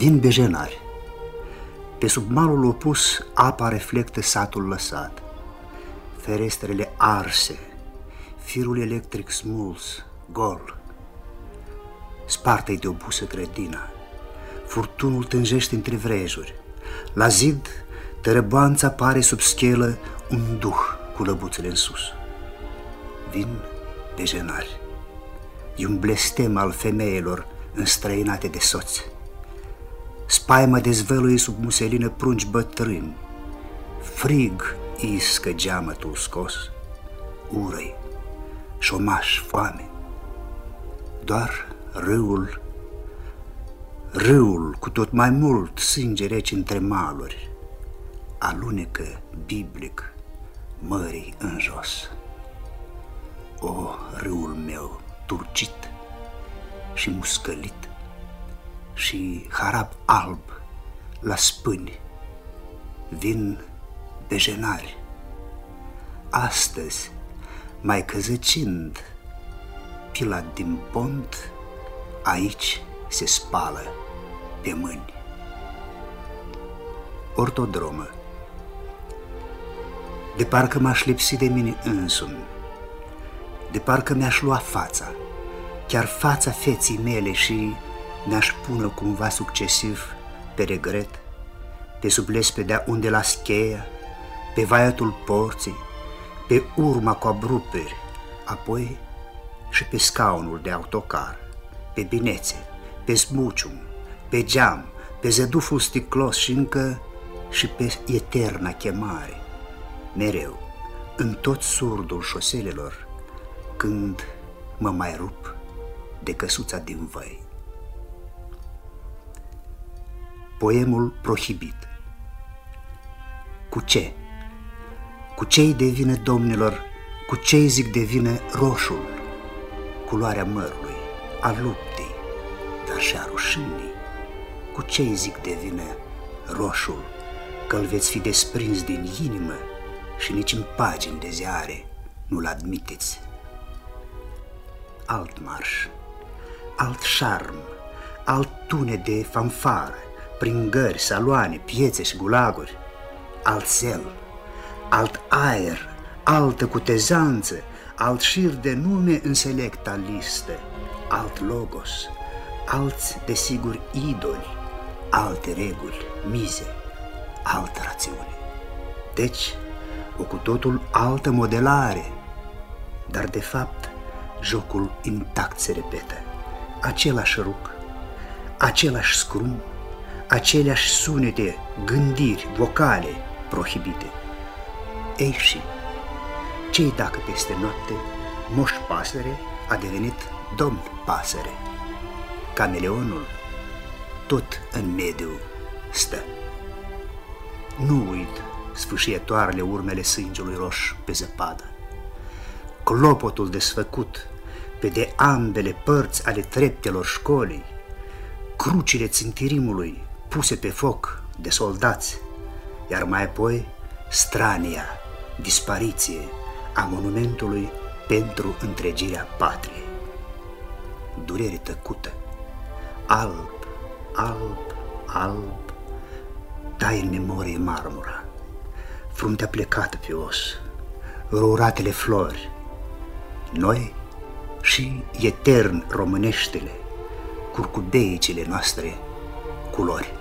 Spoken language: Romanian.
Vin bejenari. Pe sub malul opus, apa reflectă satul lăsat. Ferestrele arse, firul electric smuls, gol. Spartă-i de obusă grădina. Furtunul tânjește între vrejuri. La zid, tărăboanța pare sub schelă un duh cu lăbuțele în sus. Vin dejenari. E un blestem al femeilor înstrăinate de soți. Spaima dezvăluie sub muselină prunci bătrâni. Frig iscă geamătul scos, urăi, șomaș, foame. Doar râul, râul cu tot mai mult sânge rece între maluri, alunecă biblic mării în jos. O, râul meu, turcit și muscălit și harap alb la spâni, vin bejenari. Astăzi, mai căzăcind, pila din pont, aici se spală pe mâini. Ortodromă De parcă m-aș lipsi de mine însumi, de parcă mi-aș lua fața, chiar fața feții mele și mi-aș pune cumva succesiv pe regret, pe sub lespedea unde la cheia, pe vaiatul porții, pe urma cu abruperi, apoi și pe scaunul de autocar, pe binețe, pe smucium, pe geam, pe zăduful sticlos și încă și pe eterna chemare, mereu, în tot surdul șoselelor, când mă mai rup de căsuța din văi. Poemul prohibit Cu ce? Cu ce-i devine, domnilor, cu ce zic devine roșul, culoarea mărului, a luptei, dar și a rușinii? Cu ce zic devine roșul, că-l veți fi desprins din inimă și nici în pagini de ziare nu-l admiteți? alt marș, alt șarm, alt tune de fanfară, prin gări, saloane, piețe și gulaguri, alt zel, alt aer, altă cutezanță, alt șir de nume în selecta listă, alt logos, alți, desigur, idoli, alte reguli, mize, altă rațiune. Deci, o cu totul altă modelare, dar de fapt jocul intact se repetă. Același ruc, același scrum, aceleași sunete, gândiri, vocale prohibite. Ei și, ce dacă peste noapte moș pasăre a devenit domn pasăre? Cameleonul tot în mediu stă. Nu uit sfâșietoarele urmele sângelui roș pe zăpadă. Clopotul desfăcut pe de ambele părți ale treptelor școlii, crucile țintirimului puse pe foc de soldați, iar mai apoi strania, dispariție a monumentului pentru întregirea patriei. Durere tăcută, alb, alb, alb, tai în memorie marmura, fruntea plecată pe os, rouratele flori, noi și etern româneștele, curcubeicele noastre culori.